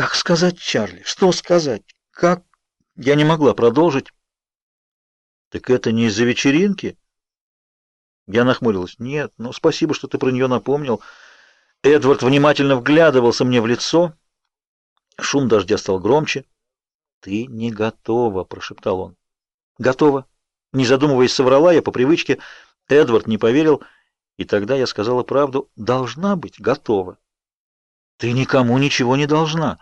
Как сказать Чарли? Что сказать? Как? Я не могла продолжить. Так это не из-за вечеринки? Я нахмурилась. Нет, ну спасибо, что ты про нее напомнил. Эдвард внимательно вглядывался мне в лицо. Шум дождя стал громче. Ты не готова, прошептал он. Готова. Не задумываясь, соврала я по привычке. Эдвард не поверил, и тогда я сказала правду. Должна быть готова. Ты никому ничего не должна.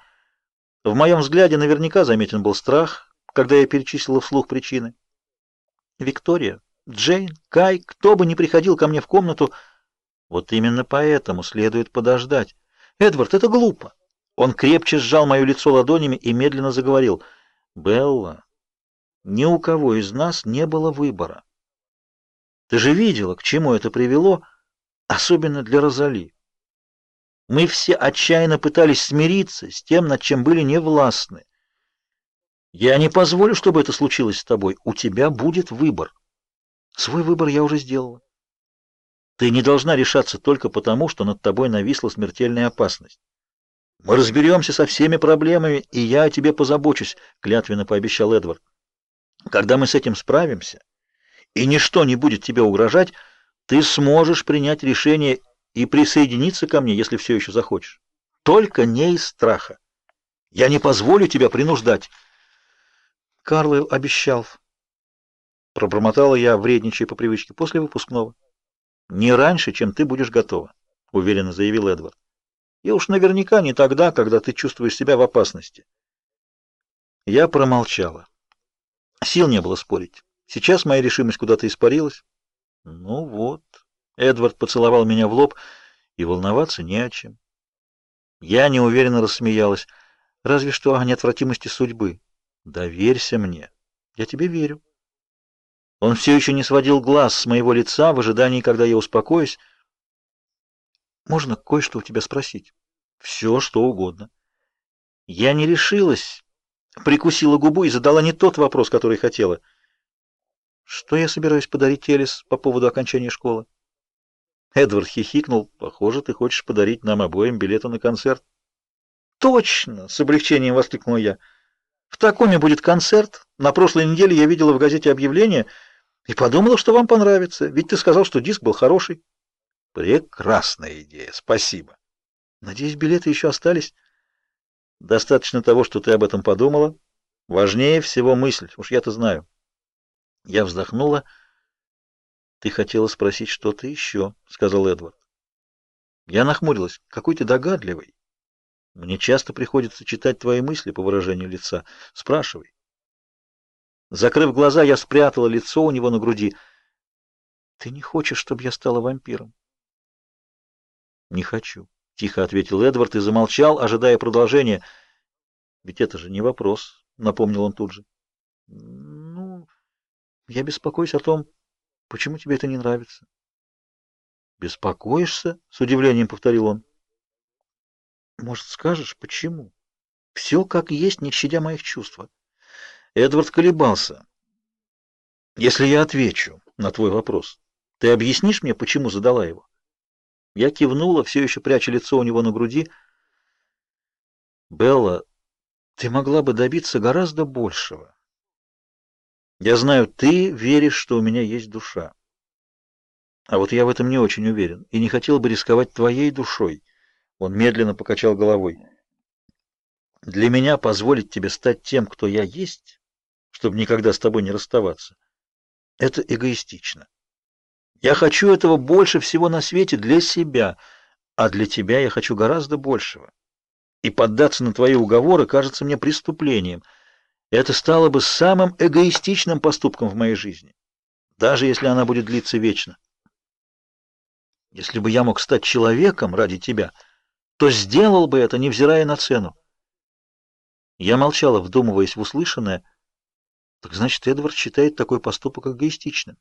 В моем взгляде наверняка заметен был страх, когда я перечислила вслух причины. Виктория, Джейн, Кай, кто бы ни приходил ко мне в комнату, вот именно поэтому следует подождать. Эдвард, это глупо. Он крепче сжал мое лицо ладонями и медленно заговорил. Белла, ни у кого из нас не было выбора. Ты же видела, к чему это привело, особенно для Розали. Мы все отчаянно пытались смириться с тем, над чем были невластны. Я не позволю, чтобы это случилось с тобой. У тебя будет выбор. Свой выбор я уже сделала. Ты не должна решаться только потому, что над тобой нависла смертельная опасность. Мы разберемся со всеми проблемами, и я о тебе позабочусь, клятвенно пообещал Эдвард. Когда мы с этим справимся, и ничто не будет тебе угрожать, ты сможешь принять решение и присоединиться ко мне, если все еще захочешь. Только не из страха. Я не позволю тебя принуждать. Карлайл обещал. Пробормотала я, вредничая по привычке, после выпускного. Не раньше, чем ты будешь готова, уверенно заявил Эдвард. И уж наверняка не тогда, когда ты чувствуешь себя в опасности. Я промолчала. Сил не было спорить. Сейчас моя решимость куда-то испарилась. Ну вот, Эдвард поцеловал меня в лоб, и волноваться не о чем. Я неуверенно рассмеялась. Разве что о неотвратимости судьбы. Доверься мне. Я тебе верю. Он все еще не сводил глаз с моего лица в ожидании, когда я успокоюсь. Можно кое-что у тебя спросить? Все, что угодно. Я не решилась, прикусила губу и задала не тот вопрос, который хотела. Что я собираюсь подарить Элис по поводу окончания школы? Эдвард хихикнул. Похоже, ты хочешь подарить нам обоим билеты на концерт. Точно, с облегчением воскликнул я. В Такоме будет концерт. На прошлой неделе я видела в газете объявление и подумала, что вам понравится. Ведь ты сказал, что диск был хороший. Прекрасная идея. Спасибо. Надеюсь, билеты еще остались. Достаточно того, что ты об этом подумала. Важнее всего мысль. Уж я-то знаю. Я вздохнула. Ты хотела спросить что-то еще», — сказал Эдвард. Я нахмурилась. Какой ты догадливый. Мне часто приходится читать твои мысли по выражению лица. Спрашивай. Закрыв глаза, я спрятала лицо у него на груди. Ты не хочешь, чтобы я стала вампиром? Не хочу, тихо ответил Эдвард и замолчал, ожидая продолжения. Ведь это же не вопрос, напомнил он тут же. Ну, я беспокоюсь о том, Почему тебе это не нравится? Беспокоишься? С удивлением повторил он. Может, скажешь, почему? Все как есть, не щадя моих чувств. Эдвард колебался. Если я отвечу на твой вопрос, ты объяснишь мне, почему задала его? Я кивнула, все еще пряча лицо у него на груди. Белла, ты могла бы добиться гораздо большего. Я знаю, ты веришь, что у меня есть душа. А вот я в этом не очень уверен и не хотел бы рисковать твоей душой. Он медленно покачал головой. Для меня позволить тебе стать тем, кто я есть, чтобы никогда с тобой не расставаться, это эгоистично. Я хочу этого больше всего на свете для себя, а для тебя я хочу гораздо большего. И поддаться на твои уговоры кажется мне преступлением — это стало бы самым эгоистичным поступком в моей жизни, даже если она будет длиться вечно. Если бы я мог стать человеком ради тебя, то сделал бы это, невзирая на цену. Я молчала, вдумываясь в услышанное. Так значит, Эдвард считает такой поступок эгоистичным.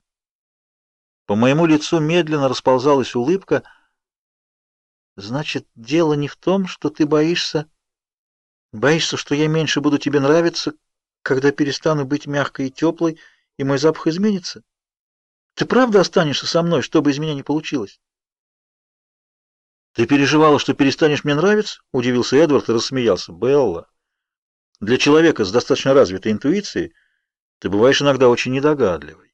По моему лицу медленно расползалась улыбка. Значит, дело не в том, что ты боишься, боишься, что я меньше буду тебе нравиться, когда перестану быть мягкой и теплой, и мой запах изменится? Ты правда останешься со мной, что бы из меня ни получилось? Ты переживала, что перестанешь мне нравиться? Удивился Эдвард и рассмеялся. Белла, для человека с достаточно развитой интуицией ты бываешь иногда очень недогадливой.